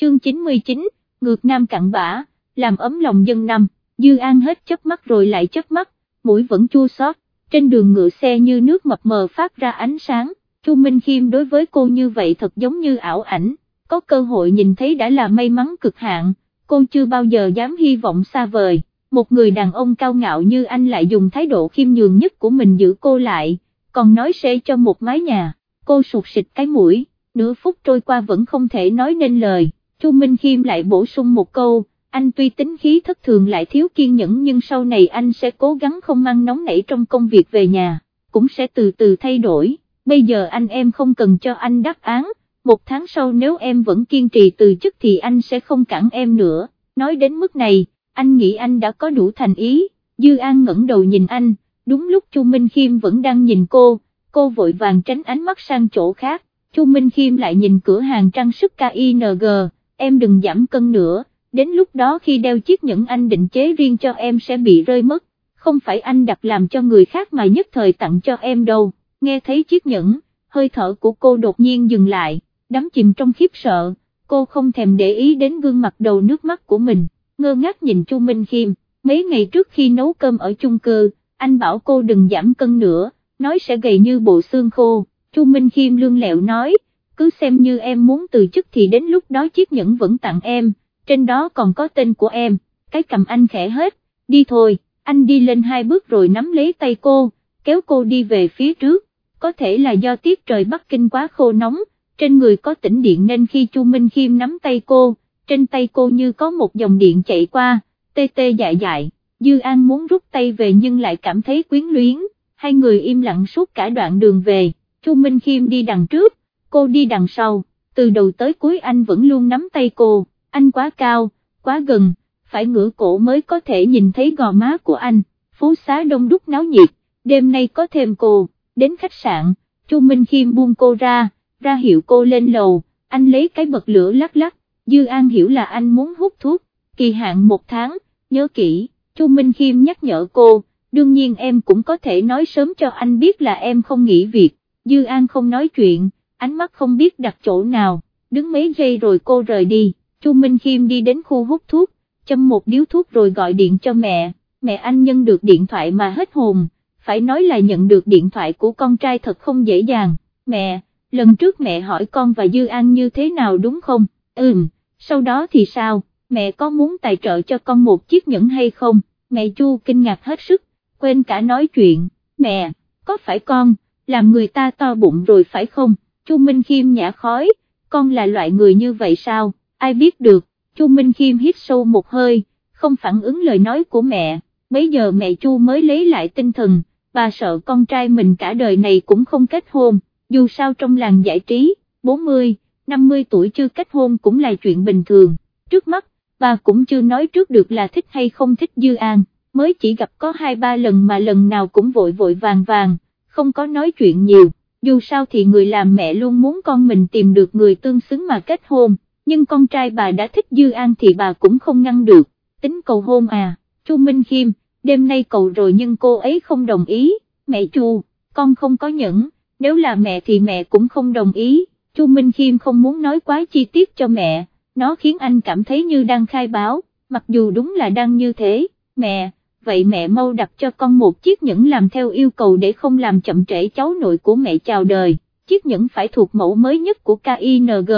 chương 99, ngược nam cặn bã, làm ấm lòng dân năm, Dư An hết chớp mắt rồi lại chớp mắt, mũi vẫn chua xót, trên đường ngựa xe như nước mập mờ phát ra ánh sáng, Chu Minh Khiêm đối với cô như vậy thật giống như ảo ảnh, có cơ hội nhìn thấy đã là may mắn cực hạn, cô chưa bao giờ dám hy vọng xa vời, một người đàn ông cao ngạo như anh lại dùng thái độ khiêm nhường nhất của mình giữ cô lại, còn nói sẽ cho một mái nhà, cô sụt sịt cái mũi, nửa phút trôi qua vẫn không thể nói nên lời, Chu Minh Khiêm lại bổ sung một câu, anh tuy tính khí thất thường lại thiếu kiên nhẫn nhưng sau này anh sẽ cố gắng không mang nóng nảy trong công việc về nhà, cũng sẽ từ từ thay đổi, bây giờ anh em không cần cho anh đáp án, một tháng sau nếu em vẫn kiên trì từ chức thì anh sẽ không cản em nữa, nói đến mức này, anh nghĩ anh đã có đủ thành ý, Dư An ngẩng đầu nhìn anh, đúng lúc Chu Minh Khiêm vẫn đang nhìn cô, cô vội vàng tránh ánh mắt sang chỗ khác, Chu Minh Khiêm lại nhìn cửa hàng trang sức KING, em đừng giảm cân nữa, đến lúc đó khi đeo chiếc nhẫn anh định chế riêng cho em sẽ bị rơi mất, không phải anh đặt làm cho người khác mà nhất thời tặng cho em đâu, nghe thấy chiếc nhẫn, hơi thở của cô đột nhiên dừng lại, đắm chìm trong khiếp sợ, cô không thèm để ý đến gương mặt đầu nước mắt của mình, ngơ ngác nhìn Chu Minh Khiêm, mấy ngày trước khi nấu cơm ở chung cư, anh bảo cô đừng giảm cân nữa, nói sẽ gầy như bộ xương khô, Chu Minh Khiêm lương lẹo nói, cứ xem như em muốn từ chức thì đến lúc đó chiếc nhẫn vẫn tặng em, trên đó còn có tên của em, cái cầm anh khẽ hết, đi thôi, anh đi lên hai bước rồi nắm lấy tay cô, kéo cô đi về phía trước, có thể là do tiết trời Bắc Kinh quá khô nóng, trên người có tĩnh điện nên khi Chu Minh Khiêm nắm tay cô, trên tay cô như có một dòng điện chạy qua, tê tê dại dại, Dư An muốn rút tay về nhưng lại cảm thấy quyến luyến, hai người im lặng suốt cả đoạn đường về, Chu Minh Khiêm đi đằng trước, cô đi đằng sau, từ đầu tới cuối anh vẫn luôn nắm tay cô, anh quá cao, quá gần, phải ngửa cổ mới có thể nhìn thấy gò má của anh, phố xá đông đúc náo nhiệt, đêm nay có thêm cô, đến khách sạn, Chu Minh Khiêm buông cô ra, ra hiệu cô lên lầu, anh lấy cái bật lửa lắc lắc, Dư An hiểu là anh muốn hút thuốc, kỳ hạn một tháng, nhớ kỹ, Chu Minh Khiêm nhắc nhở cô, đương nhiên em cũng có thể nói sớm cho anh biết là em không nghỉ việc, Dư An không nói chuyện, ánh mắt không biết đặt chỗ nào, đứng mấy giây rồi cô rời đi, Chu Minh Khiêm đi đến khu hút thuốc, châm một điếu thuốc rồi gọi điện cho mẹ, mẹ anh nhân được điện thoại mà hết hồn, phải nói là nhận được điện thoại của con trai thật không dễ dàng, mẹ, lần trước mẹ hỏi con và Dư An như thế nào đúng không, ừm, sau đó thì sao, mẹ có muốn tài trợ cho con một chiếc nhẫn hay không, mẹ Chu kinh ngạc hết sức, quên cả nói chuyện, mẹ, có phải con, làm người ta to bụng rồi phải không, Chu Minh Khiêm nhả khói, con là loại người như vậy sao, ai biết được, Chu Minh Khiêm hít sâu một hơi, không phản ứng lời nói của mẹ, bấy giờ mẹ Chu mới lấy lại tinh thần, bà sợ con trai mình cả đời này cũng không kết hôn, dù sao trong làng giải trí, 40, 50 tuổi chưa kết hôn cũng là chuyện bình thường, trước mắt, bà cũng chưa nói trước được là thích hay không thích Dư An, mới chỉ gặp có 2-3 lần mà lần nào cũng vội vội vàng vàng, không có nói chuyện nhiều, dù sao thì người làm mẹ luôn muốn con mình tìm được người tương xứng mà kết hôn, nhưng con trai bà đã thích Dư An thì bà cũng không ngăn được, tính cầu hôn à, Chu Minh Khiêm, đêm nay cầu rồi nhưng cô ấy không đồng ý, mẹ Chu, con không có nhẫn, nếu là mẹ thì mẹ cũng không đồng ý, Chu Minh Khiêm không muốn nói quá chi tiết cho mẹ, nó khiến anh cảm thấy như đang khai báo, mặc dù đúng là đang như thế, mẹ, vậy mẹ mau đặt cho con một chiếc nhẫn làm theo yêu cầu để không làm chậm trễ cháu nội của mẹ chào đời, chiếc nhẫn phải thuộc mẫu mới nhất của KING,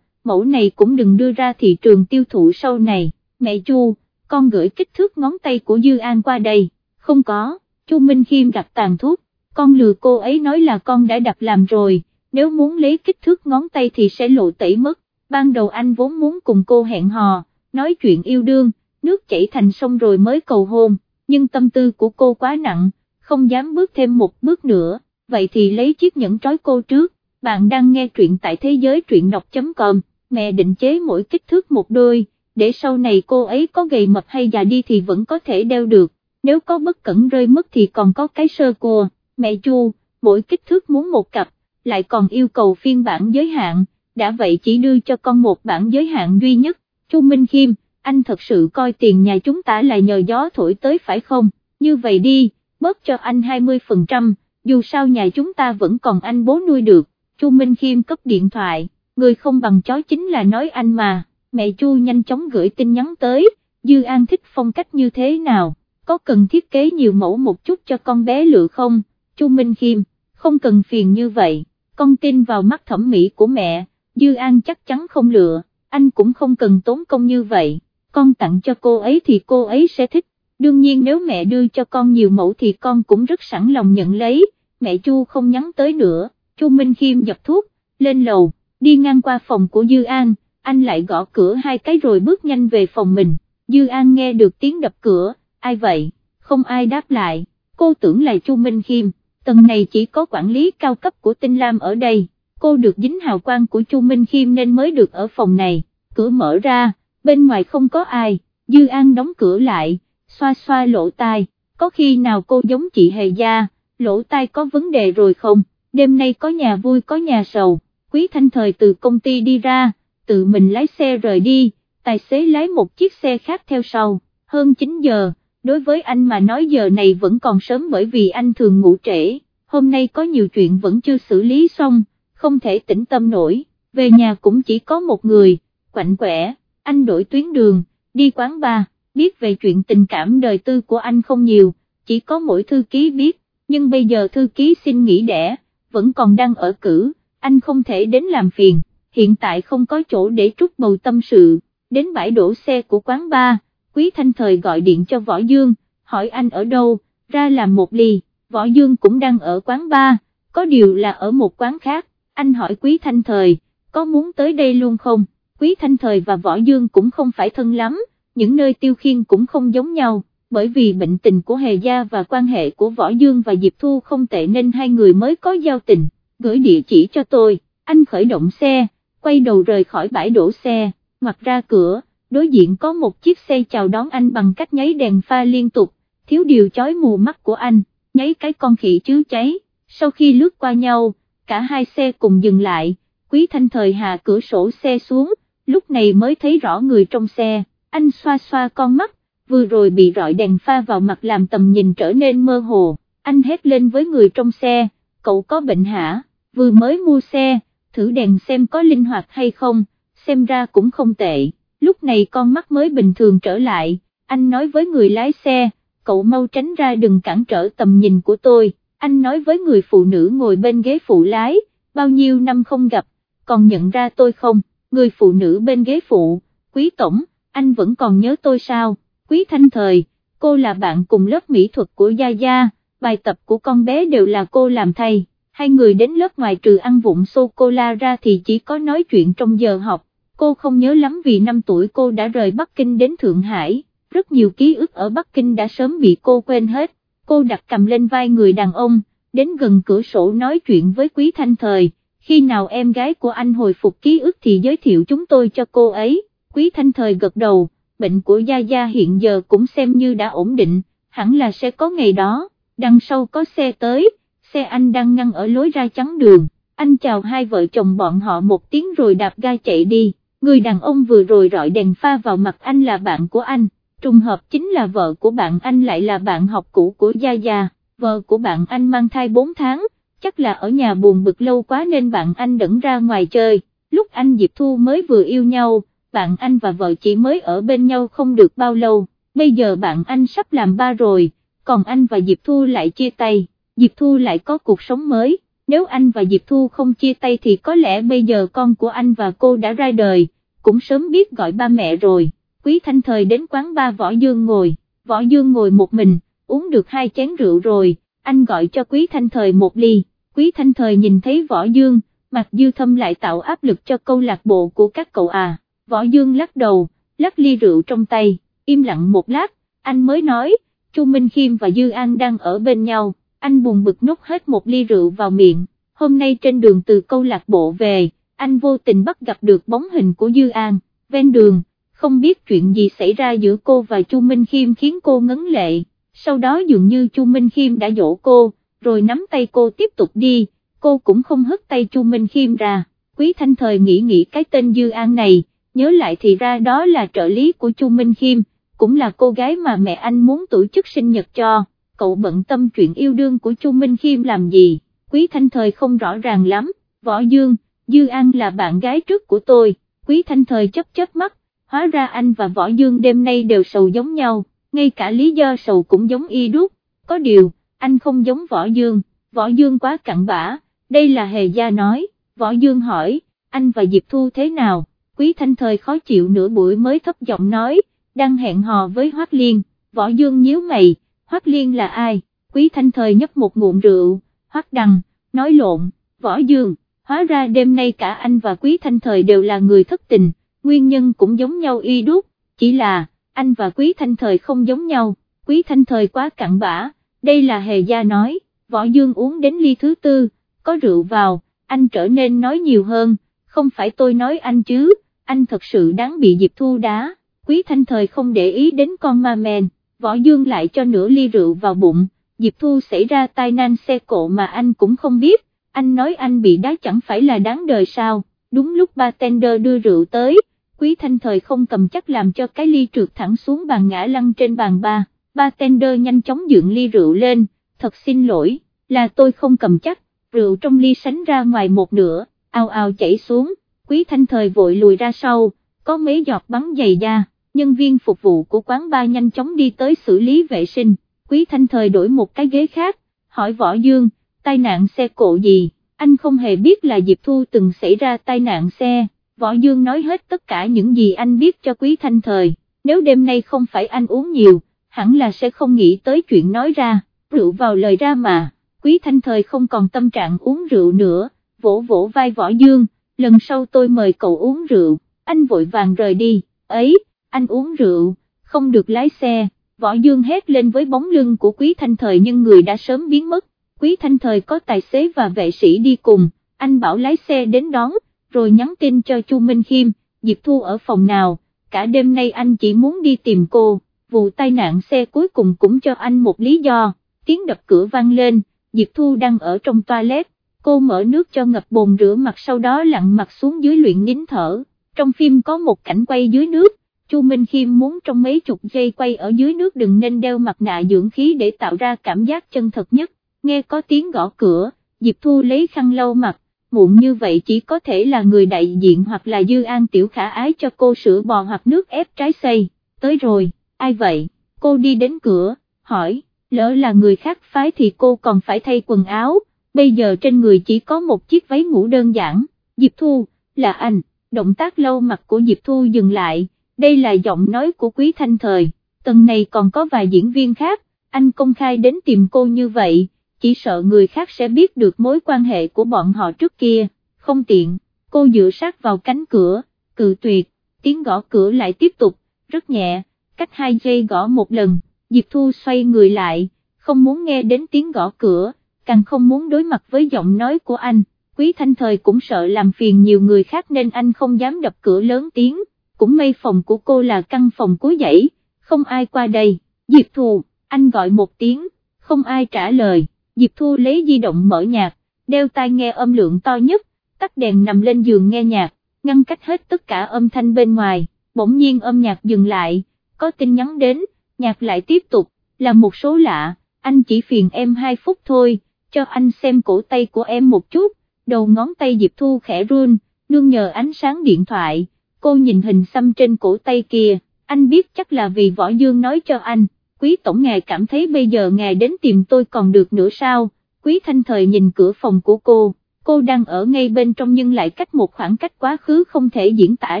mẫu này cũng đừng đưa ra thị trường tiêu thụ sau này, mẹ Chu, con gửi kích thước ngón tay của Dư An qua đây, không có, Chu Minh Khiêm đặt tàn thuốc, con lừa cô ấy nói là con đã đặt làm rồi, nếu muốn lấy kích thước ngón tay thì sẽ lộ tẩy mất, ban đầu anh vốn muốn cùng cô hẹn hò, nói chuyện yêu đương, nước chảy thành sông rồi mới cầu hôn, nhưng tâm tư của cô quá nặng, không dám bước thêm một bước nữa, vậy thì lấy chiếc nhẫn trói cô trước, bạn đang nghe truyện tại thế giới truyện đọc.com, mẹ định chế mỗi kích thước một đôi, để sau này cô ấy có gầy mập hay già đi thì vẫn có thể đeo được, nếu có bất cẩn rơi mất thì còn có cái sơ cua, mẹ chu, mỗi kích thước muốn một cặp, lại còn yêu cầu phiên bản giới hạn, đã vậy chỉ đưa cho con một bản giới hạn duy nhất, Chu Minh Khiêm, anh thật sự coi tiền nhà chúng ta là nhờ gió thổi tới phải không, như vậy đi, bớt cho anh 20%, dù sao nhà chúng ta vẫn còn anh bố nuôi được, Chu Minh Khiêm cấp điện thoại, người không bằng chó chính là nói anh mà, mẹ Chu nhanh chóng gửi tin nhắn tới, Dư An thích phong cách như thế nào, có cần thiết kế nhiều mẫu một chút cho con bé lựa không, Chu Minh Khiêm, không cần phiền như vậy, con tin vào mắt thẩm mỹ của mẹ, Dư An chắc chắn không lựa, anh cũng không cần tốn công như vậy, con tặng cho cô ấy thì cô ấy sẽ thích, đương nhiên nếu mẹ đưa cho con nhiều mẫu thì con cũng rất sẵn lòng nhận lấy, mẹ Chu không nhắn tới nữa, Chu Minh Khiêm dập thuốc, lên lầu, đi ngang qua phòng của Dư An, anh lại gõ cửa hai cái rồi bước nhanh về phòng mình, Dư An nghe được tiếng đập cửa, ai vậy, không ai đáp lại, cô tưởng là Chu Minh Khiêm, tầng này chỉ có quản lý cao cấp của Tinh Lam ở đây, cô được dính hào quang của Chu Minh Khiêm nên mới được ở phòng này, cửa mở ra, bên ngoài không có ai, Dư An đóng cửa lại, xoa xoa lỗ tai, có khi nào cô giống chị Hề Gia, lỗ tai có vấn đề rồi không, đêm nay có nhà vui có nhà sầu, Quý Thanh Thời từ công ty đi ra, tự mình lái xe rời đi, tài xế lái một chiếc xe khác theo sau, hơn 9 giờ, đối với anh mà nói giờ này vẫn còn sớm bởi vì anh thường ngủ trễ, hôm nay có nhiều chuyện vẫn chưa xử lý xong, không thể tĩnh tâm nổi, về nhà cũng chỉ có một người, quạnh quẻ, anh đổi tuyến đường, đi quán bar, biết về chuyện tình cảm đời tư của anh không nhiều, chỉ có mỗi thư ký biết, nhưng bây giờ thư ký xin nghỉ đẻ, vẫn còn đang ở cử, anh không thể đến làm phiền, hiện tại không có chỗ để trút bầu tâm sự, đến bãi đổ xe của quán bar, Quý Thanh Thời gọi điện cho Võ Dương, hỏi anh ở đâu, ra làm một ly, Võ Dương cũng đang ở quán bar, có điều là ở một quán khác, anh hỏi Quý Thanh Thời, có muốn tới đây luôn không, Quý Thanh Thời và Võ Dương cũng không phải thân lắm, những nơi tiêu khiên cũng không giống nhau, bởi vì bệnh tình của Hề Gia và quan hệ của Võ Dương và Diệp Thu không tệ nên hai người mới có giao tình, gửi địa chỉ cho tôi, anh khởi động xe, quay đầu rời khỏi bãi đổ xe, ngoặt ra cửa, đối diện có một chiếc xe chào đón anh bằng cách nháy đèn pha liên tục, thiếu điều chói mù mắt của anh, nháy cái con khỉ chứ cháy, sau khi lướt qua nhau, cả hai xe cùng dừng lại, quý thanh thời hạ cửa sổ xe xuống, lúc này mới thấy rõ người trong xe, anh xoa xoa con mắt, vừa rồi bị rọi đèn pha vào mặt làm tầm nhìn trở nên mơ hồ, anh hét lên với người trong xe, cậu có bệnh hả, vừa mới mua xe, thử đèn xem có linh hoạt hay không, xem ra cũng không tệ, lúc này con mắt mới bình thường trở lại, anh nói với người lái xe, cậu mau tránh ra đừng cản trở tầm nhìn của tôi, anh nói với người phụ nữ ngồi bên ghế phụ lái, bao nhiêu năm không gặp, còn nhận ra tôi không, người phụ nữ bên ghế phụ, quý tổng, anh vẫn còn nhớ tôi sao, quý thanh thời, cô là bạn cùng lớp mỹ thuật của Gia Gia, bài tập của con bé đều là cô làm thay, hai người đến lớp ngoài trừ ăn vụng sô-cô-la ra thì chỉ có nói chuyện trong giờ học, cô không nhớ lắm vì năm tuổi cô đã rời Bắc Kinh đến Thượng Hải, rất nhiều ký ức ở Bắc Kinh đã sớm bị cô quên hết, cô đặt cầm lên vai người đàn ông, đến gần cửa sổ nói chuyện với Quý Thanh Thời, khi nào em gái của anh hồi phục ký ức thì giới thiệu chúng tôi cho cô ấy, Quý Thanh Thời gật đầu, bệnh của Gia Gia hiện giờ cũng xem như đã ổn định, hẳn là sẽ có ngày đó, đằng sau có xe tới, xe anh đang ngăn ở lối ra chắn đường, anh chào hai vợ chồng bọn họ một tiếng rồi đạp ga chạy đi, người đàn ông vừa rồi rọi đèn pha vào mặt anh là bạn của anh, trùng hợp chính là vợ của bạn anh lại là bạn học cũ của Gia Gia, vợ của bạn anh mang thai 4 tháng, chắc là ở nhà buồn bực lâu quá nên bạn anh đẫn ra ngoài chơi, lúc anh Diệp Thu mới vừa yêu nhau, bạn anh và vợ chỉ mới ở bên nhau không được bao lâu, bây giờ bạn anh sắp làm ba rồi, còn anh và Diệp Thu lại chia tay, Diệp Thu lại có cuộc sống mới, nếu anh và Diệp Thu không chia tay thì có lẽ bây giờ con của anh và cô đã ra đời, cũng sớm biết gọi ba mẹ rồi, Quý Thanh Thời đến quán ba Võ Dương ngồi, Võ Dương ngồi một mình, uống được hai chén rượu rồi, anh gọi cho Quý Thanh Thời một ly, Quý Thanh Thời nhìn thấy Võ Dương, mặt dư thâm lại tạo áp lực cho câu lạc bộ của các cậu à, Võ Dương lắc đầu, lắc ly rượu trong tay, im lặng một lát, anh mới nói, Chu Minh Khiêm và Dư An đang ở bên nhau, anh buồn bực nút hết một ly rượu vào miệng, hôm nay trên đường từ câu lạc bộ về, anh vô tình bắt gặp được bóng hình của Dư An, ven đường, không biết chuyện gì xảy ra giữa cô và Chu Minh Khiêm khiến cô ngấn lệ, sau đó dường như Chu Minh Khiêm đã dỗ cô, rồi nắm tay cô tiếp tục đi, cô cũng không hất tay Chu Minh Khiêm ra, Quý Thanh Thời nghĩ nghĩ cái tên Dư An này, nhớ lại thì ra đó là trợ lý của Chu Minh Khiêm, cũng là cô gái mà mẹ anh muốn tổ chức sinh nhật cho, cậu bận tâm chuyện yêu đương của Chu Minh Khiêm làm gì, Quý Thanh Thời không rõ ràng lắm, Võ Dương, Dư An là bạn gái trước của tôi, Quý Thanh Thời chấp chớp mắt, hóa ra anh và Võ Dương đêm nay đều sầu giống nhau, ngay cả lý do sầu cũng giống y đúc, có điều, anh không giống Võ Dương, Võ Dương quá cặn bã, đây là Hề Gia nói, Võ Dương hỏi, anh và Diệp Thu thế nào, Quý Thanh Thời khó chịu nửa buổi mới thấp giọng nói, đang hẹn hò với Hoác Liên, Võ Dương nhíu mày, Hoác Liên là ai, Quý Thanh Thời nhấp một ngụm rượu, Hoác Đằng, nói lộn, Võ Dương, hóa ra đêm nay cả anh và Quý Thanh Thời đều là người thất tình, nguyên nhân cũng giống nhau y đúc, chỉ là, anh và Quý Thanh Thời không giống nhau, Quý Thanh Thời quá cặn bã, đây là Hề Gia nói, Võ Dương uống đến ly thứ tư, có rượu vào, anh trở nên nói nhiều hơn, không phải tôi nói anh chứ, anh thật sự đáng bị Diệp Thu đá, Quý Thanh Thời không để ý đến con ma men, Võ Dương lại cho nửa ly rượu vào bụng, Diệp Thu xảy ra tai nạn xe cộ mà anh cũng không biết, anh nói anh bị đá chẳng phải là đáng đời sao, đúng lúc bartender đưa rượu tới, Quý Thanh Thời không cầm chắc làm cho cái ly trượt thẳng xuống bàn ngã lăn trên bàn ba, bartender nhanh chóng dựng ly rượu lên, thật xin lỗi, là tôi không cầm chắc, rượu trong ly sánh ra ngoài một nửa, ao ao chảy xuống, Quý Thanh Thời vội lùi ra sau, có mấy giọt bắn dày da, nhân viên phục vụ của quán ba nhanh chóng đi tới xử lý vệ sinh, Quý Thanh Thời đổi một cái ghế khác, hỏi Võ Dương, tai nạn xe cộ gì, anh không hề biết là Diệp Thu từng xảy ra tai nạn xe, Võ Dương nói hết tất cả những gì anh biết cho Quý Thanh Thời, nếu đêm nay không phải anh uống nhiều, hẳn là sẽ không nghĩ tới chuyện nói ra, rượu vào lời ra mà, Quý Thanh Thời không còn tâm trạng uống rượu nữa, vỗ vỗ vai Võ Dương, lần sau tôi mời cậu uống rượu, anh vội vàng rời đi, ấy, anh uống rượu, không được lái xe, Võ Dương hét lên với bóng lưng của Quý Thanh Thời nhưng người đã sớm biến mất, Quý Thanh Thời có tài xế và vệ sĩ đi cùng, anh bảo lái xe đến đón, rồi nhắn tin cho Chu Minh Khiêm, Diệp Thu ở phòng nào, cả đêm nay anh chỉ muốn đi tìm cô, vụ tai nạn xe cuối cùng cũng cho anh một lý do, tiếng đập cửa vang lên, Diệp Thu đang ở trong toilet, cô mở nước cho ngập bồn rửa mặt sau đó lặn mặt xuống dưới luyện nín thở, trong phim có một cảnh quay dưới nước, Chu Minh Khiêm muốn trong mấy chục giây quay ở dưới nước đừng nên đeo mặt nạ dưỡng khí để tạo ra cảm giác chân thật nhất, nghe có tiếng gõ cửa, Diệp Thu lấy khăn lau mặt, muộn như vậy chỉ có thể là người đại diện hoặc là Dư An Tiểu Khả ái cho cô sữa bò hoặc nước ép trái xây, tới rồi, ai vậy, cô đi đến cửa, hỏi, lỡ là người khác phái thì cô còn phải thay quần áo, bây giờ trên người chỉ có một chiếc váy ngủ đơn giản, Diệp Thu, là anh, động tác lâu mặt của Diệp Thu dừng lại, đây là giọng nói của Quý Thanh Thời, tầng này còn có vài diễn viên khác, anh công khai đến tìm cô như vậy, chỉ sợ người khác sẽ biết được mối quan hệ của bọn họ trước kia, không tiện, cô dựa sát vào cánh cửa, cự tuyệt, tiếng gõ cửa lại tiếp tục, rất nhẹ, cách hai giây gõ một lần, Diệp Thu xoay người lại, không muốn nghe đến tiếng gõ cửa, càng không muốn đối mặt với giọng nói của anh, Quý Thanh Thời cũng sợ làm phiền nhiều người khác nên anh không dám đập cửa lớn tiếng, cũng may phòng của cô là căn phòng cuối dãy, không ai qua đây, Diệp Thu, anh gọi một tiếng, không ai trả lời. Diệp Thu lấy di động mở nhạc, đeo tai nghe âm lượng to nhất, tắt đèn nằm lên giường nghe nhạc, ngăn cách hết tất cả âm thanh bên ngoài, bỗng nhiên âm nhạc dừng lại, có tin nhắn đến, nhạc lại tiếp tục, là một số lạ, anh chỉ phiền em 2 phút thôi, cho anh xem cổ tay của em một chút, đầu ngón tay Diệp Thu khẽ run, nương nhờ ánh sáng điện thoại, cô nhìn hình xăm trên cổ tay kia, anh biết chắc là vì Võ Dương nói cho anh, quý tổng ngài cảm thấy bây giờ ngài đến tìm tôi còn được nữa sao, quý thanh thời nhìn cửa phòng của cô, cô đang ở ngay bên trong nhưng lại cách một khoảng cách quá khứ không thể diễn tả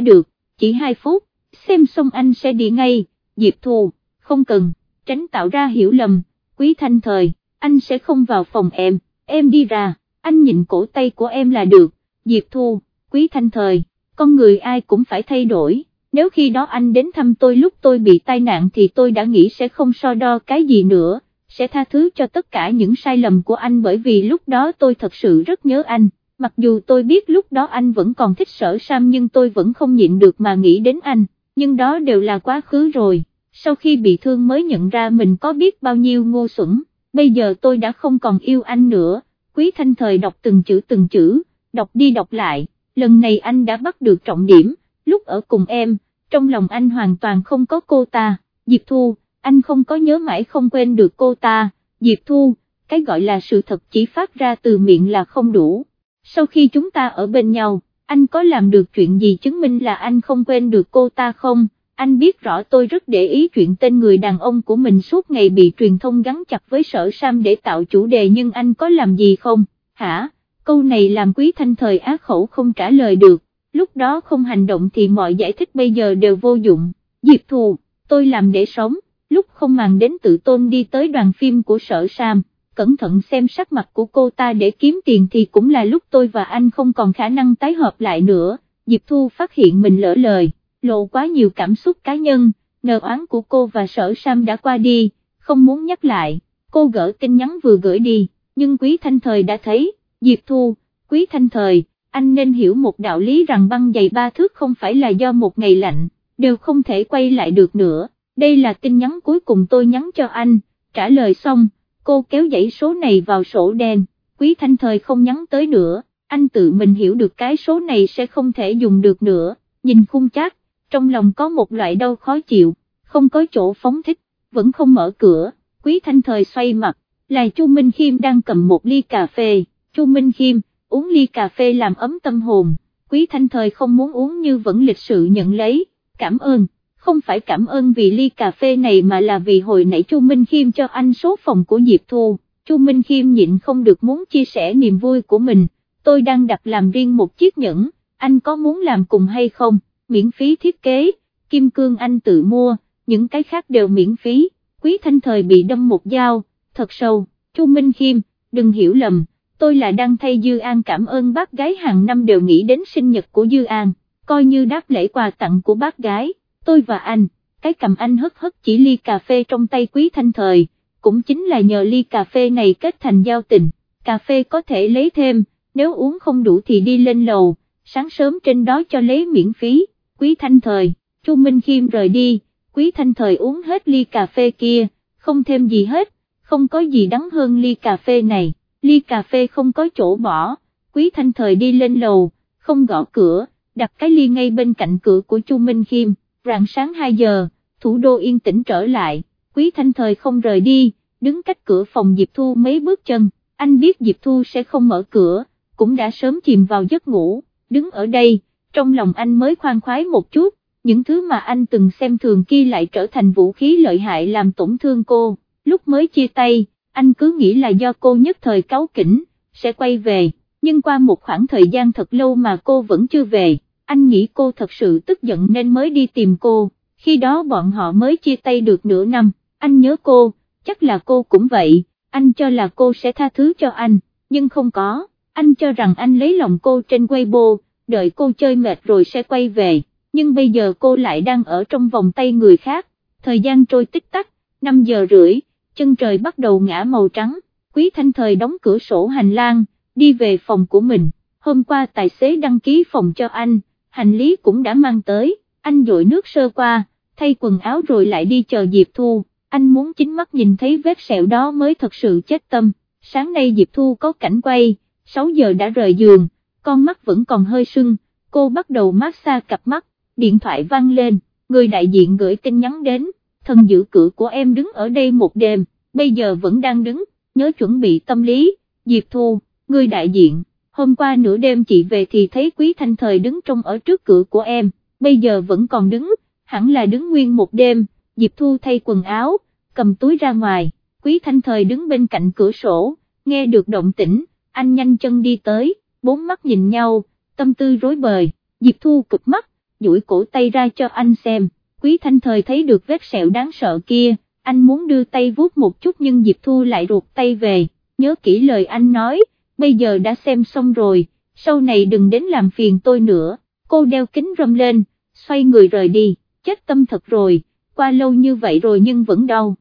được, chỉ 2 phút, xem xong anh sẽ đi ngay, Diệp Thu, không cần, tránh tạo ra hiểu lầm, quý thanh thời, anh sẽ không vào phòng em, em đi ra, anh nhìn cổ tay của em là được, Diệp Thu, quý thanh thời, con người ai cũng phải thay đổi nếu khi đó anh đến thăm tôi lúc tôi bị tai nạn thì tôi đã nghĩ sẽ không so đo cái gì nữa, sẽ tha thứ cho tất cả những sai lầm của anh bởi vì lúc đó tôi thật sự rất nhớ anh, mặc dù tôi biết lúc đó anh vẫn còn thích sở Sam nhưng tôi vẫn không nhịn được mà nghĩ đến anh, nhưng đó đều là quá khứ rồi, sau khi bị thương mới nhận ra mình có biết bao nhiêu ngô xuẩn, bây giờ tôi đã không còn yêu anh nữa, quý thanh thời đọc từng chữ từng chữ, đọc đi đọc lại, lần này anh đã bắt được trọng điểm, lúc ở cùng em trong lòng anh hoàn toàn không có cô ta, Diệp Thu, anh không có nhớ mãi không quên được cô ta, Diệp Thu, cái gọi là sự thật chỉ phát ra từ miệng là không đủ, sau khi chúng ta ở bên nhau, anh có làm được chuyện gì chứng minh là anh không quên được cô ta không? Anh biết rõ tôi rất để ý chuyện tên người đàn ông của mình suốt ngày bị truyền thông gắn chặt với sở Sam để tạo chủ đề nhưng anh có làm gì không? Hả? Câu này làm quý thanh thời ác khẩu không trả lời được, lúc đó không hành động thì mọi giải thích bây giờ đều vô dụng. Diệp Thù, tôi làm để sống, lúc không màng đến tự tôn đi tới đoàn phim của sở Sam cẩn thận xem sắc mặt của cô ta để kiếm tiền thì cũng là lúc tôi và anh không còn khả năng tái hợp lại nữa, Diệp Thu phát hiện mình lỡ lời, lộ quá nhiều cảm xúc cá nhân, nợ oán của cô và sở Sam đã qua đi, không muốn nhắc lại, cô gỡ tin nhắn vừa gửi đi, nhưng Quý Thanh Thời đã thấy, Diệp Thu, Quý Thanh Thời, anh nên hiểu một đạo lý rằng băng giày ba thước không phải là do một ngày lạnh, đều không thể quay lại được nữa, đây là tin nhắn cuối cùng tôi nhắn cho anh, trả lời xong cô kéo dãy số này vào sổ đen, quý thanh thời không nhắn tới nữa, anh tự mình hiểu được cái số này sẽ không thể dùng được nữa, nhìn khung chát, trong lòng có một loại đau khó chịu, không có chỗ phóng thích, vẫn không mở cửa, quý thanh thời xoay mặt, là Chu Minh Khiêm đang cầm một ly cà phê, Chu Minh Khiêm, uống ly cà phê làm ấm tâm hồn, quý thanh thời không muốn uống như vẫn lịch sự nhận lấy, cảm ơn không phải cảm ơn vì ly cà phê này mà là vì hồi nãy Chu Minh Khiêm cho anh số phòng của Diệp Thu, Chu Minh Khiêm nhịn không được muốn chia sẻ niềm vui của mình, tôi đang đặt làm riêng một chiếc nhẫn, anh có muốn làm cùng hay không, miễn phí thiết kế, kim cương anh tự mua, những cái khác đều miễn phí, quý thanh thời bị đâm một dao, thật sâu, Chu Minh Khiêm, đừng hiểu lầm, tôi là đang thay Dư An cảm ơn bác gái hàng năm đều nghĩ đến sinh nhật của Dư An, coi như đáp lễ quà tặng của bác gái tôi và anh, cái cầm anh hất hất chỉ ly cà phê trong tay quý thanh thời, cũng chính là nhờ ly cà phê này kết thành giao tình, cà phê có thể lấy thêm, nếu uống không đủ thì đi lên lầu, sáng sớm trên đó cho lấy miễn phí, quý thanh thời, Chu Minh Khiêm rời đi, quý thanh thời uống hết ly cà phê kia, không thêm gì hết, không có gì đắng hơn ly cà phê này, ly cà phê không có chỗ bỏ, quý thanh thời đi lên lầu, không gõ cửa, đặt cái ly ngay bên cạnh cửa của Chu Minh Khiêm rạng sáng 2 giờ, thủ đô yên tĩnh trở lại, quý thanh thời không rời đi, đứng cách cửa phòng Diệp Thu mấy bước chân, anh biết Diệp Thu sẽ không mở cửa, cũng đã sớm chìm vào giấc ngủ, đứng ở đây, trong lòng anh mới khoan khoái một chút, những thứ mà anh từng xem thường kia lại trở thành vũ khí lợi hại làm tổn thương cô, lúc mới chia tay, anh cứ nghĩ là do cô nhất thời cáu kỉnh, sẽ quay về, nhưng qua một khoảng thời gian thật lâu mà cô vẫn chưa về anh nghĩ cô thật sự tức giận nên mới đi tìm cô, khi đó bọn họ mới chia tay được nửa năm, anh nhớ cô, chắc là cô cũng vậy, anh cho là cô sẽ tha thứ cho anh, nhưng không có, anh cho rằng anh lấy lòng cô trên Weibo, đợi cô chơi mệt rồi sẽ quay về, nhưng bây giờ cô lại đang ở trong vòng tay người khác, thời gian trôi tích tắc, 5 giờ rưỡi, chân trời bắt đầu ngã màu trắng, quý thanh thời đóng cửa sổ hành lang, đi về phòng của mình, hôm qua tài xế đăng ký phòng cho anh, hành lý cũng đã mang tới, anh dội nước sơ qua, thay quần áo rồi lại đi chờ Diệp Thu, anh muốn chính mắt nhìn thấy vết sẹo đó mới thật sự chết tâm, sáng nay Diệp Thu có cảnh quay, 6 giờ đã rời giường, con mắt vẫn còn hơi sưng, cô bắt đầu massage cặp mắt, điện thoại vang lên, người đại diện gửi tin nhắn đến, thần giữ cửa của em đứng ở đây một đêm, bây giờ vẫn đang đứng, nhớ chuẩn bị tâm lý, Diệp Thu, người đại diện hôm qua nửa đêm chị về thì thấy Quý Thanh Thời đứng trong ở trước cửa của em, bây giờ vẫn còn đứng, hẳn là đứng nguyên một đêm, Diệp Thu thay quần áo, cầm túi ra ngoài, Quý Thanh Thời đứng bên cạnh cửa sổ, nghe được động tĩnh, anh nhanh chân đi tới, bốn mắt nhìn nhau, tâm tư rối bời, Diệp Thu cực mắt, duỗi cổ tay ra cho anh xem, Quý Thanh Thời thấy được vết sẹo đáng sợ kia, anh muốn đưa tay vuốt một chút nhưng Diệp Thu lại ruột tay về, nhớ kỹ lời anh nói, bây giờ đã xem xong rồi, sau này đừng đến làm phiền tôi nữa, cô đeo kính râm lên, xoay người rời đi, chết tâm thật rồi, qua lâu như vậy rồi nhưng vẫn đau.